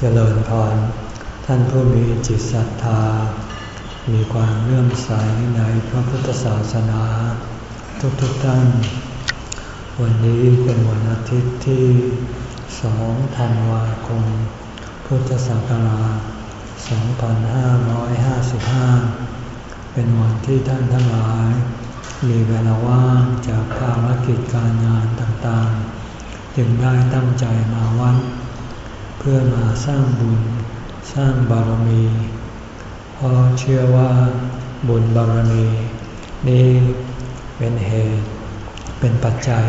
เจริญพร ท่านผู้มีจิตศรัทธา มีความเลื่อมใสในพระพุทธศาสนา ทุกๆทท่าน วันนี้เป็นวันอาทิตย์ที่สองธันวาคม พุทธศักราช 2555 เป็นวันที่ท่านทั้งหลาย มีเวลาว่างจากภารกิจการงานต่างๆ จึงได้ตั้งใจมาวัด พื่อมาสร้างบุญสร้างบารมีเพราะเชื่อว่าบุญบารมี นี้เป็นเหตุ เป็นปัจจัย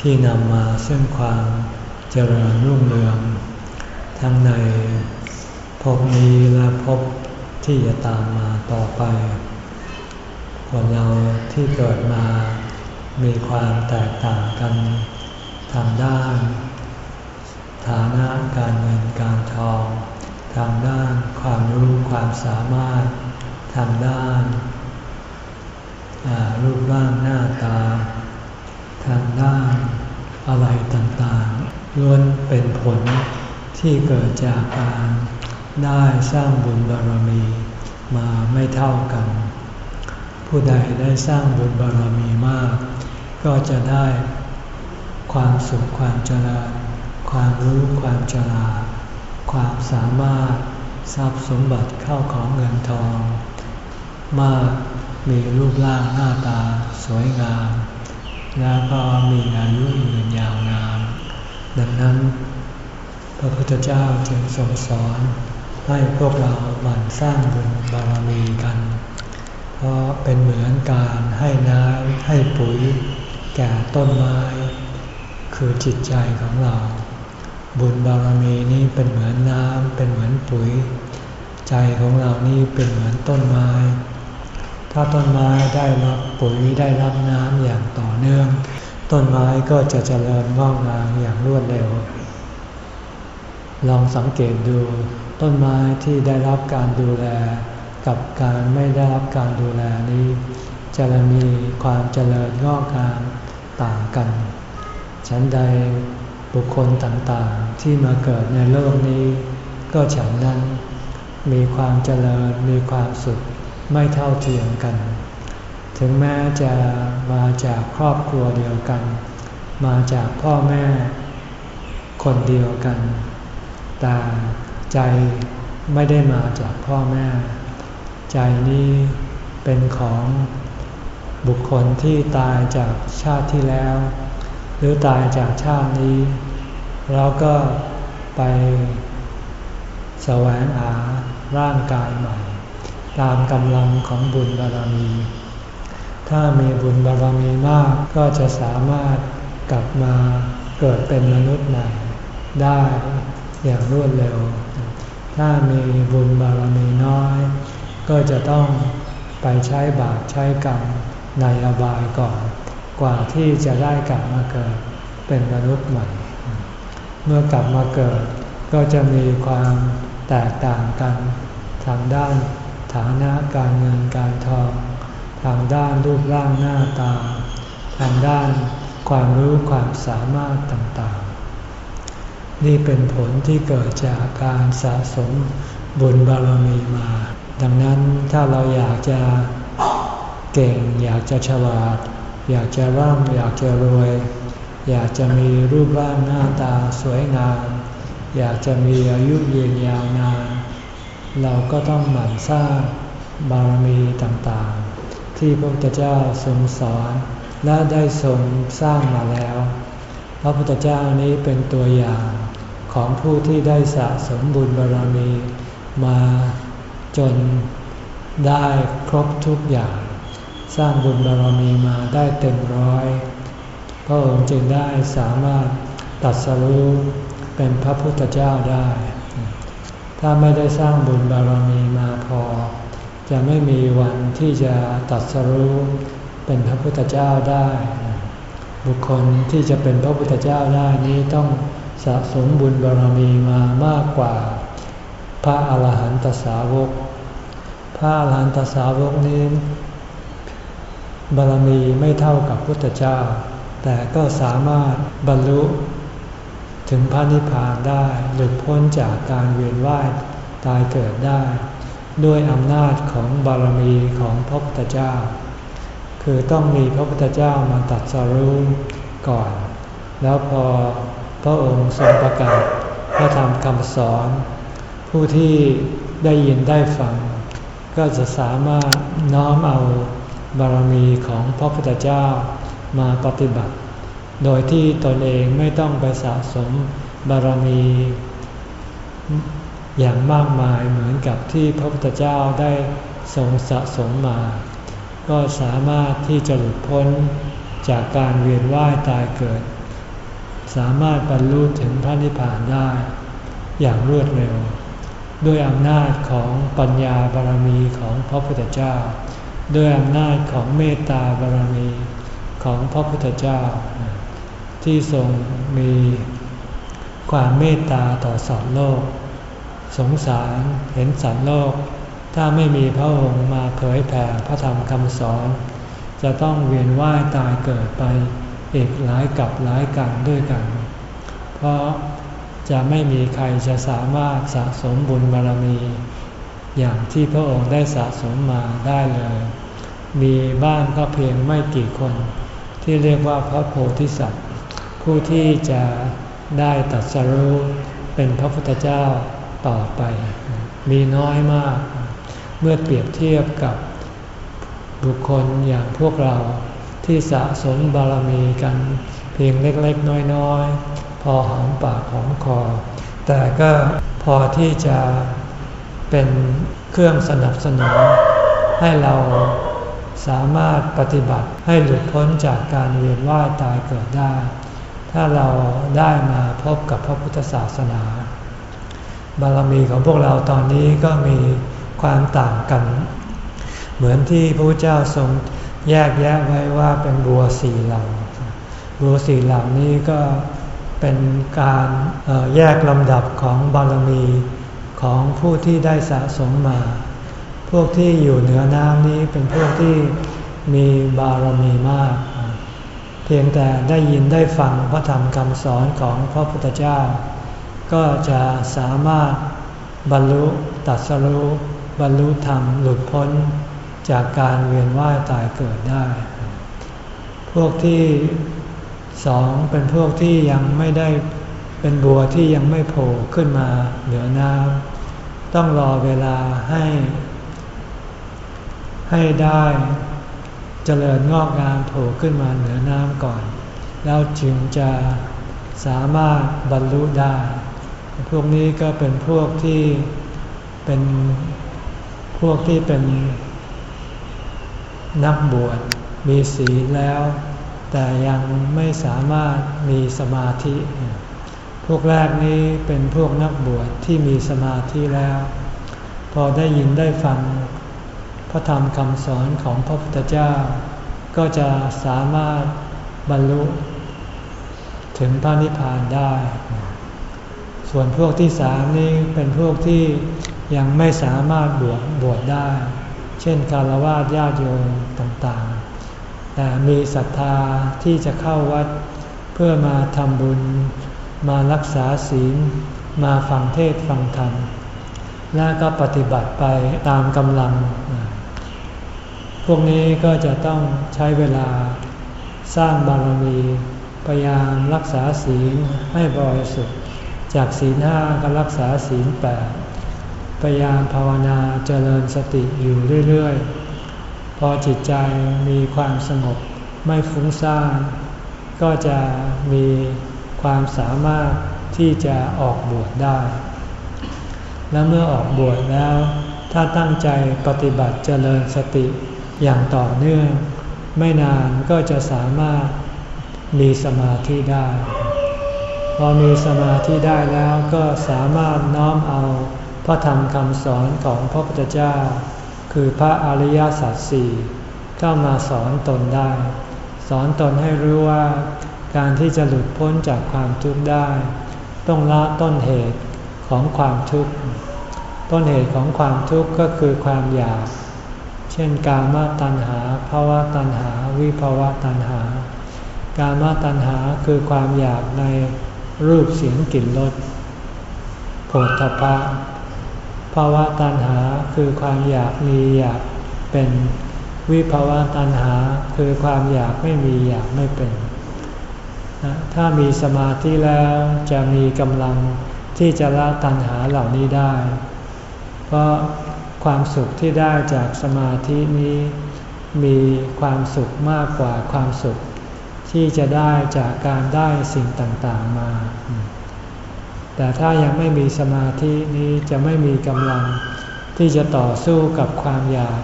ที่นำมาซึ่งความเจริญรุ่งเรือง ทั้งในภพนี้และภพที่จะตามมาต่อไปคนเราที่เกิดมามีความแตกต่างกันทางด้าน ฐานะการเงินการทอง ทางด้านความรู้ความสามารถ ทางด้านรูปร่างหน้าตา ทางด้านอะไรต่างๆล้วนเป็นผลที่เกิดจากการได้สร้างบุญบารมีมาไม่เท่ากัน ผู้ใดได้สร้างบุญบารมีมาก ก็จะได้ความสุขความเจริญ ความรู้ความฉลาดความสามารถทรัพย์สมบัติเข้าของเงินทอง มากมีรูปร่างหน้าตาสวยงาม แล้วก็มีอายุยืนยาวนาน ดังนั้น พระพุทธเจ้าจึงทรงสอนให้พวกเราหมั่นสร้างบุญบารมีกัน เพราะเป็นเหมือนการให้น้ำให้ปุ๋ย แก่ต้นไม้ คือจิตใจของเรา บุญบารมีนี้เป็นเหมือนน้ำเป็นเหมือนปุ๋ย ใจของเรานี่เป็นเหมือนต้นไม้ ถ้าต้นไม้ได้รับปุ๋ยได้รับน้ำอย่างต่อเนื่อง ต้นไม้ก็จะเจริญงอกงามอย่างรวดเร็ว ลองสังเกตดูต้นไม้ที่ได้รับการดูแล กับการไม่ได้รับการดูแลนี้ จะมีความเจริญงอกงามต่างกัน ฉันใด บุคคลต่างๆ ที่มาเกิดในโลกนี้ ก็ฉันนั้นมีความเจริญมีความสุขไม่เท่าเทียมกัน ถึงแม้จะมาจากครอบครัวเดียวกัน มาจากพ่อแม่ คนเดียวกัน แต่ใจไม่ได้มาจากพ่อแม่ ใจนี้เป็นของบุคคลที่ตายจากชาติที่แล้ว หรือตายจากชาตินี้แล้วก็ไปแสวงหาร่างกายใหม่ ตามกำลังของบุญบารมี ถ้ามีบุญบารมีมากก็จะสามารถกลับมาเกิดเป็นมนุษย์ใหม่ได้อย่างรวดเร็ว ถ้ามีบุญบารมีน้อย ก็จะต้องไปใช้บาปใช้กรรมในอบายก่อน กว่าที่จะได้กลับมาเกิดเป็นมนุษย์ใหม่ เมื่อกลับมาเกิดก็จะมีความแตกต่างกันทางด้านฐานะการเงินการทอง ทางด้านรูปร่างหน้าตา ทางด้านความรู้ความสามารถต่างๆ นี่เป็นผลที่เกิดจากการสะสมบุญบารมีมา ดังนั้นถ้าเราอยากจะเก่งอยากจะฉลาด อยากจะร่ำอยากจะรวย อยากจะมีรูปร่างหน้าตาสวยงาม อยากจะมีอายุยืนยาวนาน เราก็ต้องหมั่นสร้างบารมีต่างๆ ที่พระพุทธเจ้าทรงสอนและได้ทรงสร้างมาแล้ว พระพุทธเจ้านี้เป็นตัวอย่างของผู้ที่ได้สะสมบุญบารมีมาจนได้ครบทุกอย่าง สร้างบุญบารมีมาได้เต็มร้อย พระองค์จึงได้สามารถตัดสรู้เป็นพระพุทธเจ้าได้ ถ้าไม่ได้สร้างบุญบารมีมาพอ จะไม่มีวันที่จะตัดสรู้เป็นพระพุทธเจ้าได้ บุคคลที่จะเป็นพระพุทธเจ้าได้นี้ต้องสะสมบุญบารมีมามากกว่า พระอาหารหันตสาวก พระอาหารหันตสาวกนี้ บารมีไม่เท่ากับพุทธเจ้า แต่ก็สามารถบรรลุถึงพระนิพพานได้หลุดพ้นจากการเวียนว่ายตายเกิดได้ ด้วยอำนาจของบารมีของพระพุทธเจ้า คือต้องมีพระพุทธเจ้ามาตัดสรู้ก่อน แล้วพอพระองค์ทรงประกาศพระธรรมคำสอน ผู้ที่ได้ยินได้ฟัง ก็จะสามารถน้อมเอา บารมีของพระพุทธเจ้ามาปฏิบัติ โดยที่ตนเองไม่ต้องไปสะสมบารมีอย่างมากมายเหมือนกับที่พระพุทธเจ้าได้ทรงสะสมมา ก็สามารถที่จะหลุดพ้นจากการเวียนว่ายตายเกิด สามารถบรรลุถึงพระนิพพานได้ อย่างรวดเร็ว ด้วยอำนาจของปัญญาบารมีของพระพุทธเจ้า ด้วยอำนาจของเมตตาบารมีของพระพุทธเจ้า ที่ทรงมีความเมตตาต่อสัตว์โลก สงสารเห็นสัตว์โลก ถ้าไม่มีพระองค์มาเผยแผ่พระธรรมคำสอน จะต้องเวียนว่ายตายเกิดไปอีกหลายกับหลายกันด้วยกัน เพราะจะไม่มีใครจะสามารถสะสมบุญบารมี อย่างที่พระองค์ได้สะสมมาได้เลย มีบ้างก็เพียงไม่กี่คน ที่เรียกว่าพระโพธิสัตว์ ผู้ที่จะได้ตัดสรู้เป็นพระพุทธเจ้าต่อไป มีน้อยมาก เมื่อเปรียบเทียบกับบุคคลอย่างพวกเราที่สะสมบารมีกันเพียงเล็กๆ น้อยๆ พอหอมปากหอมคอ แต่ก็พอที่จะ เป็นเครื่องสนับสนุนให้เราสามารถปฏิบัติให้หลุดพ้นจากการเวียนว่ายตายเกิดได้ ถ้าเราได้มาพบกับพระพุทธศาสนา บารมีของพวกเราตอนนี้ก็มีความต่างกัน เหมือนที่พระพุทธเจ้าทรงแยกแยะไว้ว่าเป็นบัวสี่เหล่า บัวสี่เหล่านี้ก็เป็นการแยกลำดับของบารมี ของผู้ที่ได้สะสมมา พวกที่อยู่เหนือน้ำนี้เป็นพวกที่มีบารมีมาก เพียงแต่ได้ยินได้ฟังพระธรรมคำสอนของพระพุทธเจ้า ก็จะสามารถบรรลุตัดสรู้บรรลุธรรมหลุดพ้นจากการเวียนว่ายตายเกิดได้ พวกที่สองเป็นพวกที่ยังไม่ได้เป็นบัวที่ยังไม่โผล่ขึ้นมาเหนือน้ำ ต้องรอเวลาให้ ให้ได้เจริญงอกงามโผล่ขึ้นมาเหนือน้ำก่อน แล้วจึงจะสามารถบรรลุได้ พวกนี้ก็เป็นพวกที่เป็นพวกที่เป็นนักบวชมีศีลแล้ว แต่ยังไม่สามารถมีสมาธิ พวกแรกนี้เป็นพวกนักบวชที่มีสมาธิแล้ว พอได้ยินได้ฟังพระธรรมคำสอนของพระพุทธเจ้า ก็จะสามารถบรรลุ ถึงพระนิพพานได้ ส่วนพวกที่สามนี้เป็นพวกที่ยังไม่สามารถบวชบวชได้ เช่นคารวะญาติโยมต่างๆ แต่มีศรัทธาที่จะเข้าวัดเพื่อมาทำบุญ มารักษาศีล มาฟังเทศฟังธรรม และก็ปฏิบัติไปตามกำลัง พวกนี้ก็จะต้องใช้เวลาสร้างบารมี พยายามรักษาศีลให้บริสุทธิ์ จากศีลห้าก็รักษาศีลแปดพยายามภาวนาเจริญสติอยู่เรื่อยๆ พอจิตใจมีความสงบไม่ฟุ้งซ่านก็จะมี ความสามารถที่จะออกบวชได้ และเมื่อออกบวชแล้ว ถ้าตั้งใจปฏิบัติเจริญสติอย่างต่อเนื่อง ไม่นานก็จะสามารถมีสมาธิได้ พอมีสมาธิได้แล้วก็สามารถน้อมเอาพระธรรมคำสอนของพระพุทธเจ้า คือพระอริยสัจสี่เข้ามาสอนตนได้ สอนตนให้รู้ว่า การที่จะหลุดพ้นจากความทุกข์ได้ ต้องละต้นเหตุของความทุกข์ ต้นเหตุของความทุกข์ก็คือความอยาก เช่นกามตัณหาภาวะตัณหา วิภาวะตัณหา กามตัณหาคือความอยากในรูปเสียงกลิ่นรสโผฏฐพะภาวะตัณหาคือความอยากมีอยากเป็นวิภาวะตัณหาคือความอยากไม่มีอยากไม่เป็น ถ้ามีสมาธิแล้วจะมีกำลังที่จะละตัณหาเหล่านี้ได้ เพราะความสุขที่ได้จากสมาธินี้ มีความสุขมากกว่าความสุข ที่จะได้จากการได้สิ่งต่างๆมา แต่ถ้ายังไม่มีสมาธินี้จะไม่มีกำลังที่จะต่อสู้กับความอยาก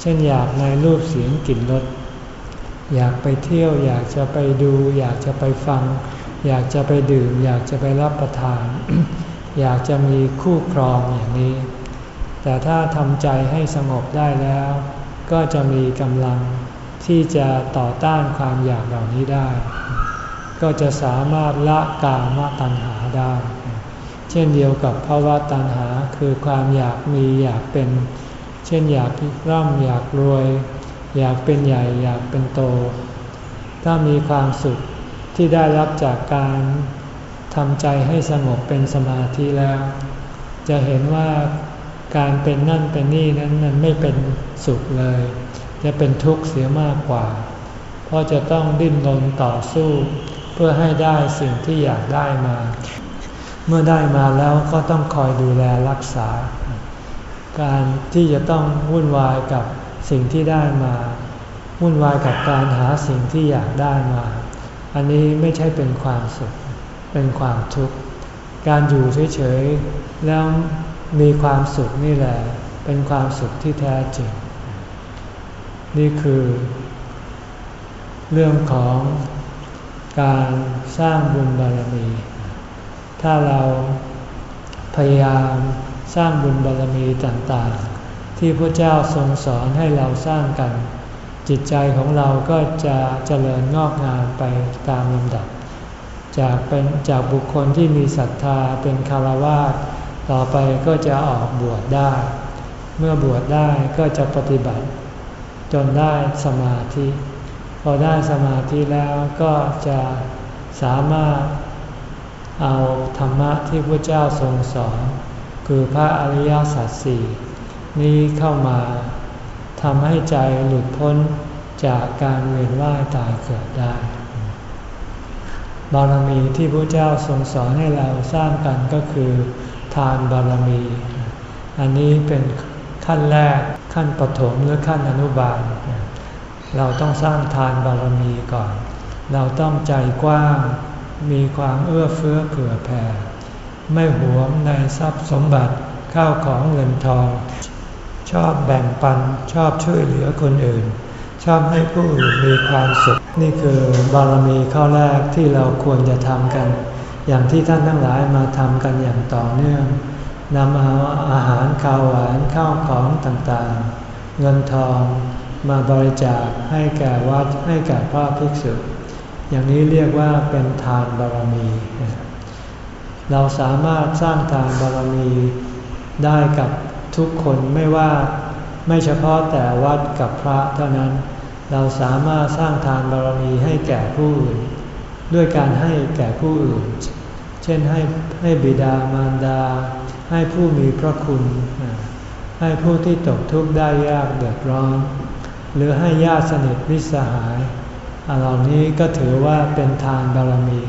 เช่นอยากในรูปเสียงกลิ่นรส อยากไปเที่ยว อยากจะไปดู อยากจะไปฟัง อยากจะไปดื่ม อยากจะไปรับประทาน อยากจะมีคู่ครองอย่างนี้ แต่ถ้าทำใจให้สงบได้แล้ว ก็จะมีกำลังที่จะต่อต้านความอยากเหล่านี้ได้ ก็จะสามารถละกามตัณหาได้ เช่นเดียวกับภาวะตัณหาคือความอยากมีอยากเป็น เช่นอยากร่ำอยากรวย อยากเป็นใหญ่อยากเป็นโต ถ้ามีความสุขที่ได้รับจากการทำใจให้สงบเป็นสมาธิแล้ว จะเห็นว่าการเป็นนั่นเป็นนี่นั้นมันไม่เป็นสุขเลย จะเป็นทุกข์เสียมากกว่า เพราะจะต้องดิ้นรนต่อสู้ เพื่อให้ได้สิ่งที่อยากได้มา เมื่อได้มาแล้วก็ต้องคอยดูแลรักษา การที่จะต้องวุ่นวายกับ สิ่งที่ได้มาวุ่นวายกับการหาสิ่งที่อยากได้มา อันนี้ไม่ใช่เป็นความสุข เป็นความทุกข์ การอยู่เฉยๆ แล้วมีความสุขนี่แหละ เป็นความสุขที่แท้จริง นี่คือ เรื่องของการสร้างบุญบารมี ถ้าเราพยายามสร้างบุญบารมีต่างๆ ที่พระเจ้าทรงสอนให้เราสร้างกัน จิตใจของเราก็จะเจริญงอกงามไปตามลำดับ จากเป็นจากบุคคลที่มีศรัทธาเป็นคารวะต่อไปก็จะออกบวชได้ เมื่อบวชได้ก็จะปฏิบัติ จนได้สมาธิ พอได้สมาธิแล้วก็จะสามารถเอาธรรมะที่พระเจ้าทรงสอน คือพระอริยสัจสี่ นี้เข้ามาทำให้ใจหลุดพ้นจากการเวียนว่ายตายเกิดได้ บารมีที่พระเจ้าทรงสอนให้เราสร้างกันก็คือ ทานบารมี อันนี้เป็นขั้นแรกขั้นปฐมหรือขั้นอนุบาล เราต้องสร้างทานบารมีก่อน เราต้องใจกว้างมีความเอื้อเฟื้อเผื่อแผ่ ไม่หวงในทรัพย์สมบัติข้าวของเงินทอง ชอบแบ่งปันชอบช่วยเหลือคนอื่น ชอบให้ผู้อื่นมีความสุข นี่คือบารมีข้อแรกที่เราควรจะทำกัน อย่างที่ท่านทั้งหลายมาทำกันอย่างต่อเนื่องนำเอาอาหารข้าวหวานข้าวของต่างๆ เงินทองมาบริจาคให้แก่วัดให้แก่พระภิกษุ อย่างนี้เรียกว่าเป็นทานบารมี เราสามารถสร้างทานบารมีได้กับ ทุกคนไม่ว่าไม่เฉพาะแต่วัดกับพระเท่านั้น เราสามารถสร้างทานบารมีให้แก่ผู้อื่น ด้วยการให้แก่ผู้อื่น เช่นให้ให้บิดามารดา ให้ผู้มีพระคุณ ให้ผู้ที่ตกทุกข์ได้ยากเดือดร้อน หรือให้ญาติสนิทวิสหายเหล่านี้ก็ถือว่าเป็นทานบารมี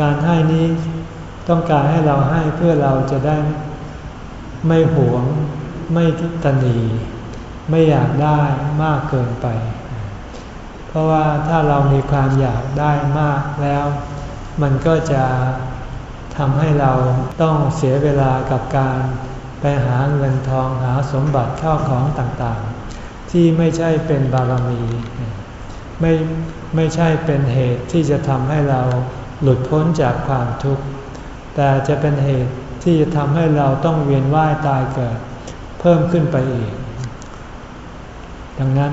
การให้นี้ต้องการให้เราให้เพื่อเราจะได้ ไม่หวง ไม่ตนี ไม่อยากได้มากเกินไป เพราะว่าถ้าเรามีความอยากได้มากแล้ว มันก็จะทำให้เราต้องเสียเวลากับการไปหาเงินทองหาสมบัติเข้าของต่างๆ ที่ไม่ใช่เป็นบารมี ไม่ไม่ใช่เป็นเหตุที่จะทำให้เราหลุดพ้นจากความทุกข์ แต่จะเป็นเหตุ ที่จะทำให้เราต้องเวียนว่ายตายเกิด เพิ่มขึ้นไปอีก ดังนั้น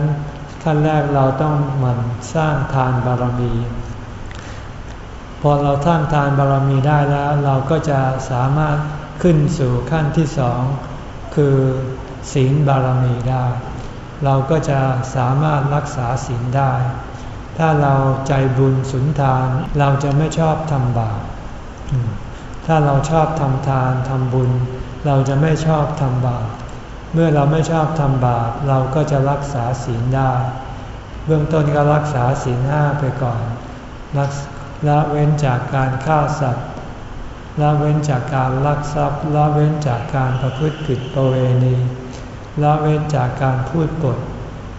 ขั้นแรกเราต้องหมั่นสร้างทานบารมี พอเราสร้างทานบารมีได้แล้ว เราก็จะสามารถขึ้นสู่ขั้นที่สองคือศีลบารมีได้ เราก็จะสามารถรักษาศีลได้ ถ้าเราใจบุญสุนทานเราจะไม่ชอบทำบาป ถ้าเราชอบทำทานทำบุญ เราจะไม่ชอบทำบาป เมื่อเราไม่ชอบทำบาป เราก็จะรักษาศีลได้ เบื้องต้นก็รักษาศีลห้าไปก่อนละเว้นจากการฆ่าสัตว์ละเว้นจากการลักทรัพย์ละเว้นจากการประพฤติผิดประเวณีละเว้นจากการพูดปด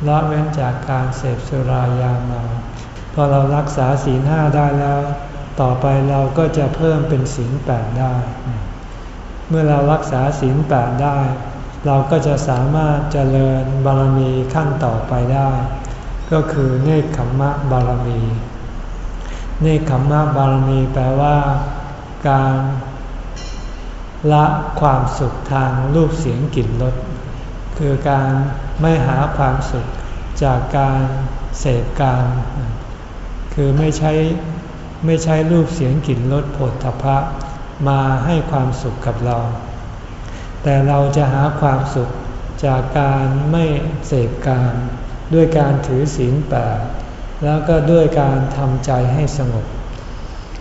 ละเว้นจากการเสพสุรายาเมาพอเรารักษาศีลห้าได้แล้ว ต่อไปเราก็จะเพิ่มเป็นศีลแปดได้ เมื่อเรารักษาศีลแปดได้ เราก็จะสามารถเจริญบารมีขั้นต่อไปได้ ก็คือเนคขมมะบารมี เนคขมมะบารมีแปลว่าการละความสุขทางรูปเสียงกลิ่นรสคือการไม่หาความสุขจากการเสพการ คือไม่ใช้ ไม่ใช้รูปเสียงกลิ่นรสผลทพะมาให้ความสุขกับเรา แต่เราจะหาความสุขจากการไม่เสพการด้วยการถือศีลแปดแล้วก็ด้วยการทำใจให้สงบ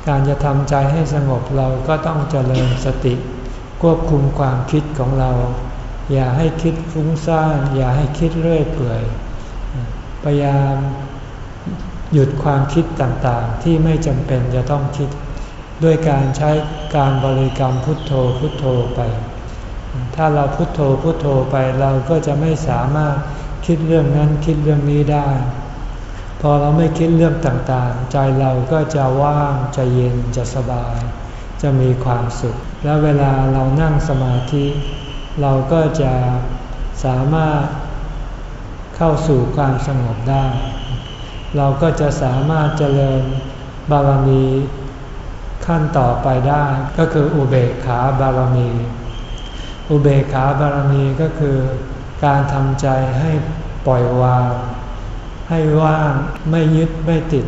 การจะทำใจให้สงบเราก็ต้องเจริญสติ ควบคุมความคิดของเรา อย่าให้คิดฟุ้งซ่านอย่าให้คิดเรื่อยเปื่อยพยายาม หยุดความคิดต่างๆ ที่ไม่จำเป็นจะต้องคิด ด้วยการใช้การบริกรรมพุทโธพุทโธไป ถ้าเราพุทโธพุทโธไปเราก็จะไม่สามารถคิดเรื่องนั้นคิดเรื่องนี้ได้ พอเราไม่คิดเรื่องต่างๆ ใจเราก็จะว่างจะเย็นจะสบาย จะมีความสุข และเวลาเรานั่งสมาธิ เราก็จะสามารถเข้าสู่ความสงบได้ เราก็จะสามารถเจริญบารมีขั้นต่อไปได้ก็คืออุเบกขาบารมี อุเบกขาบารมีก็คือการทำใจให้ปล่อยวาง ให้ว่างไม่ยึดไม่ติด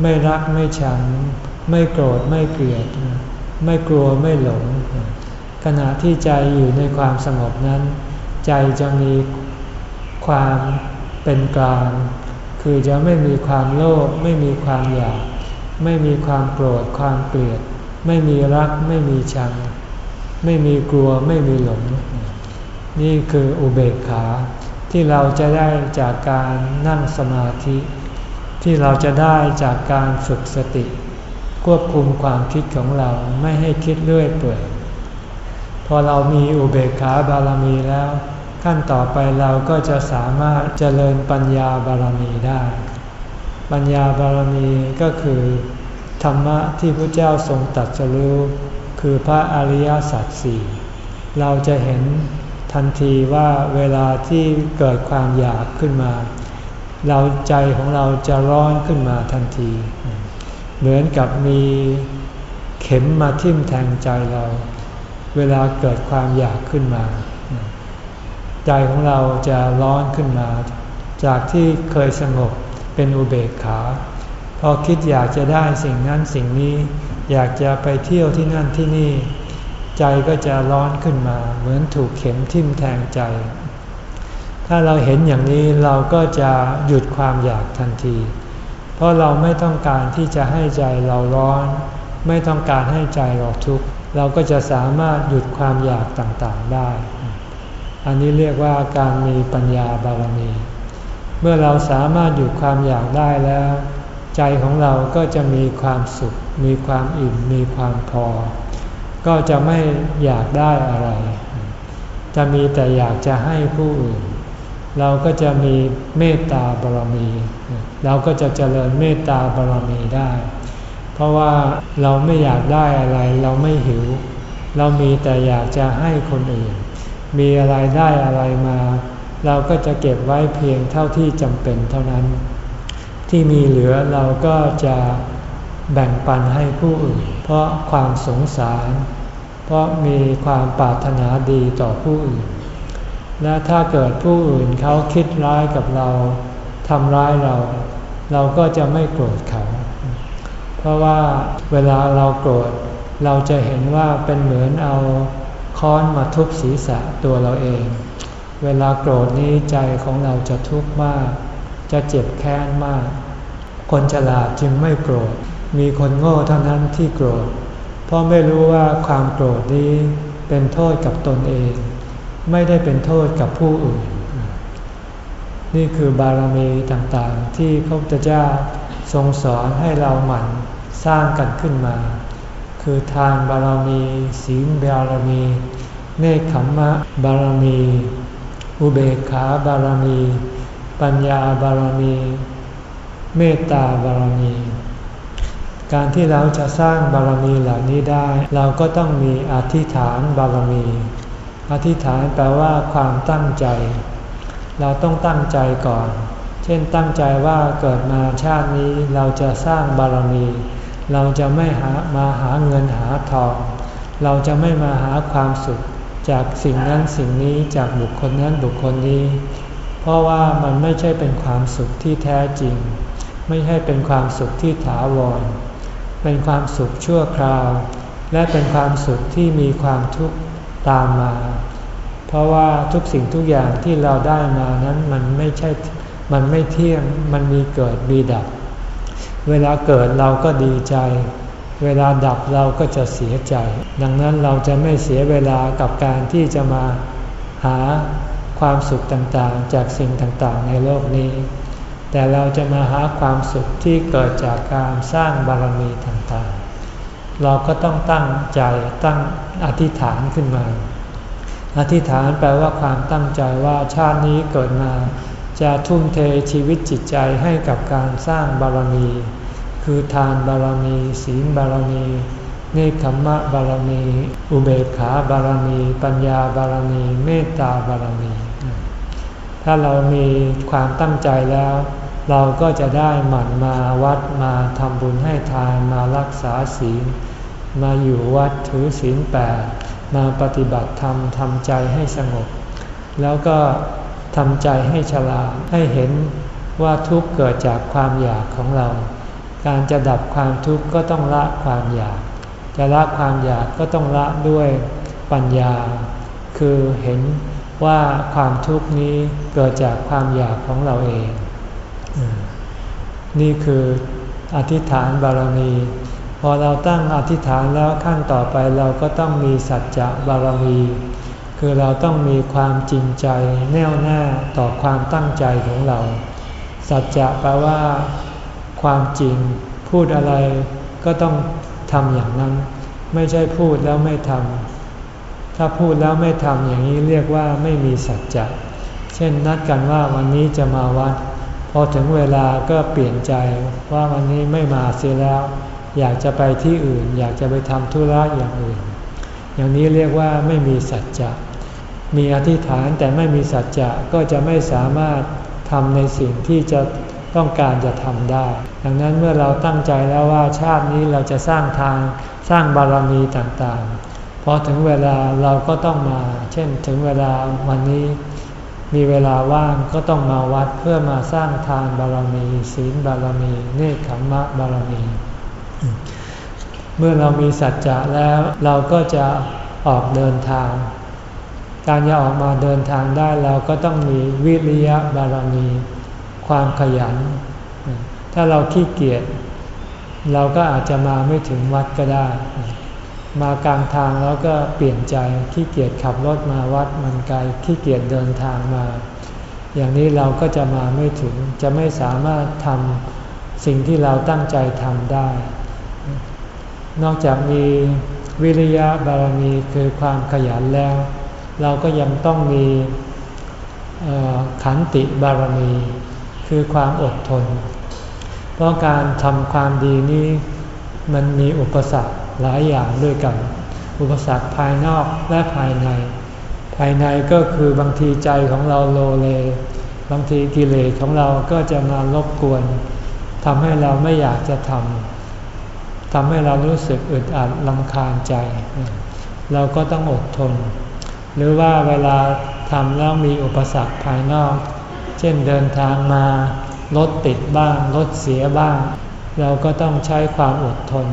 ไม่รักไม่ชัง ไม่โกรธไม่เกลียด ไม่กลัวไม่หลง ขณะที่ใจอยู่ในความสงบนั้น ใจจะมีความเป็นกลาง คือจะไม่มีความโลภไม่มีความอยาก ไม่มีความโกรธความเกลียด ไม่มีรักไม่มีชัง ไม่มีกลัวไม่มีหลง นี่คืออุเบกขาที่เราจะได้จากการนั่งสมาธิ ที่เราจะได้จากการฝึกสติ ควบคุมความคิดของเราไม่ให้คิดเรื่อยเปื่อยพอเรามีอุเบกขาบารมีแล้ว ขั้นต่อไปเราก็จะสามารถเจริญปัญญาบารมีได้ ปัญญาบารมีก็คือธรรมะที่พระเจ้าทรงตัดสรู้คือพระอริยสัจสี่เราจะเห็นทันทีว่าเวลาที่เกิดความอยากขึ้นมา เราใจของเราจะร้อนขึ้นมาทันที เหมือนกับมีเข็มมาทิ่มแทงใจเรา เวลาเกิดความอยากขึ้นมา ใจของเราจะร้อนขึ้นมา จากที่เคยสงบเป็นอุเบกขา พอคิดอยากจะได้สิ่งนั้นสิ่งนี้ อยากจะไปเที่ยวที่นั่นที่นี่ ใจก็จะร้อนขึ้นมา เหมือนถูกเข็มทิ่มแทงใจ ถ้าเราเห็นอย่างนี้เราก็จะหยุดความอยากทันที เพราะเราไม่ต้องการที่จะให้ใจเราร้อน ไม่ต้องการให้ใจเราทุกข์เราก็จะสามารถหยุดความอยากต่างๆได้ อันนี้เรียกว่าการมีปัญญาบารมี เมื่อเราสามารถหยุดความอยากได้แล้ว ใจของเราก็จะมีความสุข มีความอิ่ม มีความพอ ก็จะไม่อยากได้อะไร จะมีแต่อยากจะให้ผู้อื่น เราก็จะมีเมตตาบารมี เราก็จะเจริญเมตตาบารมีได้ เพราะว่าเราไม่อยากได้อะไร เราไม่หิว เรามีแต่อยากจะให้คนอื่น มีอะไรได้อะไรมา เราก็จะเก็บไว้เพียงเท่าที่จำเป็นเท่านั้น ที่มีเหลือเราก็จะแบ่งปันให้ผู้อื่น เพราะความสงสาร เพราะมีความปรารถนาดีต่อผู้อื่น และถ้าเกิดผู้อื่นเขาคิดร้ายกับเราทำร้ายเรา เราก็จะไม่โกรธเขา เพราะว่าเวลาเราโกรธเราจะเห็นว่าเป็นเหมือนเอา ค้อนมาทุบศีรษะตัวเราเอง เวลาโกรธนี้ใจของเราจะทุกข์มาก จะเจ็บแค้นมาก คนฉลาดจึงไม่โกรธ มีคนโง่เท่านั้นที่โกรธ เพราะไม่รู้ว่าความโกรธนี้เป็นโทษกับตนเอง ไม่ได้เป็นโทษกับผู้อื่น นี่คือบารมีต่างๆ ที่พระพุทธเจ้าทรงสอนให้เราหมั่นสร้างกันขึ้นมา คือทานบารมีศีลบารมี เนคขมมะบารมี อุเบกขาบารมี ปัญญาบารมี เมตตาบารมี การที่เราจะสร้างบารมีเหล่านี้ได้ เราก็ต้องมีอธิษฐานบารมี อธิษฐานแปลว่าความตั้งใจ เราต้องตั้งใจก่อน เช่นตั้งใจว่าเกิดมาชาตินี้เราจะสร้างบารมี เราจะไม่หามาหาเงินหาทอง เราจะไม่มาหาความสุขจากสิ่งนั้นสิ่งนี้จากบุคคลนั้นบุคคลนี้ เพราะว่ามันไม่ใช่เป็นความสุขที่แท้จริง ไม่ใช่เป็นความสุขที่ถาวร เป็นความสุขชั่วคราว และเป็นความสุขที่มีความทุกข์ตามมา เพราะว่าทุกสิ่งทุกอย่างที่เราได้มานั้นมันไม่ใช่มันไม่เที่ยงมันมีเกิดมีดับ เวลาเกิดเราก็ดีใจ เวลาดับเราก็จะเสียใจ ดังนั้นเราจะไม่เสียเวลากับการที่จะมาหาความสุขต่างๆ จากสิ่งต่างๆ ในโลกนี้ แต่เราจะมาหาความสุขที่เกิดจากการสร้างบารมีต่างๆ เราก็ต้องตั้งใจตั้งอธิษฐานขึ้นมา อธิษฐานแปลว่าความตั้งใจว่าชาตินี้เกิดมา จะทุ่มเทชีวิตจิตใจให้กับการสร้างบารมี คือทานบารมี ศีลบารมีเนคขมมะบารมี อุเบกขาบารมี ปัญญาบารมี เมตตาบารมี ถ้าเรามีความตั้งใจแล้ว เราก็จะได้หมั่นมาวัดมาทำบุญให้ทานมารักษาศีล มาอยู่วัดถือศีลแปดมาปฏิบัติธรรมทำใจให้สงบ แล้วก็ ทำใจให้ฉลาดให้เห็นว่าทุกเกิดจากความอยากของเรา การจะดับความทุกข์ก็ต้องละความอยาก จะละความอยากก็ต้องละด้วยปัญญา คือเห็นว่าความทุกข์นี้เกิดจากความอยากของเราเอง นี่คืออธิษฐานบารมี พอเราตั้งอธิษฐานแล้วขั้นต่อไปเราก็ต้องมีสัจจะบารมี คือเราต้องมีความจริงใจแน่วแน่ต่อความตั้งใจของเรา สัจจะแปลว่า ความจริง พูดอะไรก็ต้องทำอย่างนั้น ไม่ใช่พูดแล้วไม่ทำถ้าพูดแล้วไม่ทำอย่างนี้เรียกว่าไม่มีสัจจะ เช่นนัดกันว่าวันนี้จะมาวัด พอถึงเวลาก็เปลี่ยนใจว่าวันนี้ไม่มาเสียแล้ว อยากจะไปที่อื่น อยากจะไปทำธุระอย่างอื่น อย่างนี้เรียกว่าไม่มีสัจจะ มีอธิษฐานแต่ไม่มีสัจจะก็จะไม่สามารถทำในสิ่งที่จะต้องการจะทำได้ ดังนั้นเมื่อเราตั้งใจแล้วว่าชาตินี้เราจะสร้างทางสร้างบารมีต่างๆ พอถึงเวลาเราก็ต้องมา เช่นถึงเวลาวันนี้ มีเวลาว่างก็ต้องมาวัดเพื่อมาสร้างทานบารมี ศีลบารมี เนคขมมะบารมี เมื่อเรามีสัจจะแล้วเราก็จะออกเดินทาง การจะออกมาเดินทางได้เราก็ต้องมีวิริยะบารมี ความขยัน ถ้าเราขี้เกียจเราก็อาจจะมาไม่ถึงวัดก็ได้ มากลางทางแล้วก็เปลี่ยนใจขี้เกียจขับรถมาวัดมันไกลขี้เกียจเดินทางมา อย่างนี้เราก็จะมาไม่ถึงจะไม่สามารถทำสิ่งที่เราตั้งใจทำได้ นอกจากมีวิริยะบารมีคือความขยันแล้ว เราก็ยังต้องมีขันติบารมี คือความอดทน เพราะการทำความดีนี้มันมีอุปสรรคหลายอย่างด้วยกัน อุปสรรคภายนอกและภายใน ภายในก็คือบางทีใจของเราโลเล บางทีกิเลสของเราก็จะมารบกวนทำให้เราไม่อยากจะทำทำให้เรารู้สึกอึดอัดลำคาญใจ เราก็ต้องอดทน หรือว่าเวลาทำแล้วมีอุปสรรคภายนอก เช่นเดินทางมารถติดบ้างรถเสียบ้าง เราก็ต้องใช้ความอดทน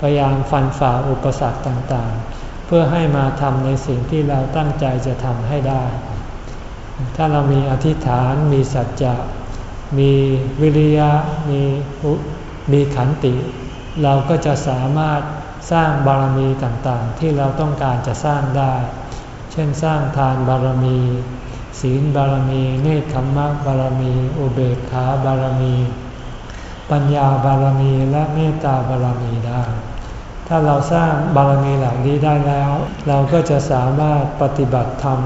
พยายามฟันฝ่าอุปสรรคต่างๆ เพื่อให้มาทำในสิ่งที่เราตั้งใจจะทำให้ได้ ถ้าเรามีอธิษฐานมีสัจจะมีวิริยะมีมีขันติ เราก็จะสามารถสร้างบารมีต่างๆ ที่เราต้องการจะสร้างได้ เช่นสร้างทานบารมี ศีลบารมีเนคขมมะบารมี อุเบกขาบารมี ปัญญาบารมีและเมตตาบารมีได้ ถ้าเราสร้างบารมีเหล่านี้ได้แล้ว เราก็จะสามารถปฏิบัติธรรม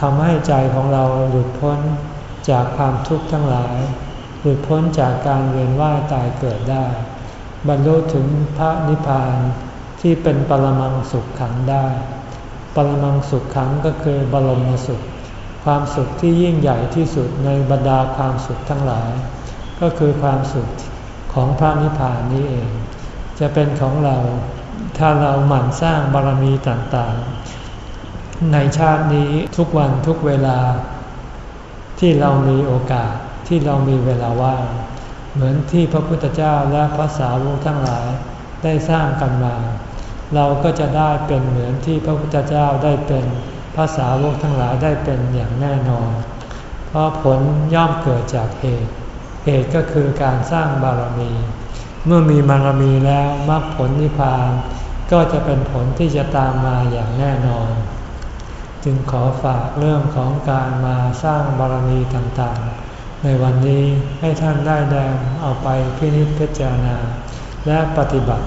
ทำให้ใจของเราหลุดพ้นจากความทุกข์ทั้งหลาย หลุดพ้นจากการเวียนว่ายตายเกิดได้ บรรลุถึงพระนิพพานที่เป็นปรมังสุขขังได้ ปรมังสุขขังก็คือบรมสุข ความสุขที่ยิ่งใหญ่ที่สุดในบรรดาความสุขทั้งหลาย ก็คือความสุขของพระนิพพานนี้เอง จะเป็นของเราถ้าเราหมั่นสร้างบารมีต่างๆ ในชาตินี้ทุกวันทุกเวลา ที่เรามีโอกาสที่เรามีเวลาว่างเหมือนที่พระพุทธเจ้าและพระสาวกทั้งหลายได้สร้างกันมา เราก็จะได้เป็นเหมือนที่พระพุทธเจ้าได้เป็นพระสาวกทั้งหลายได้เป็นอย่างแน่นอน เพราะผลย่อมเกิดจากเหตุ เหตุก็คือการสร้างบารมี เมื่อมีบารมีแล้วมรรคผลนิพพานก็จะเป็นผลที่จะตามมาอย่างแน่นอน จึงขอฝากเรื่องของการมาสร้างบารมีต่างๆ ในวันนี้ให้ท่านได้แดงเอาไปพินิจพิจารณา และปฏิบัติ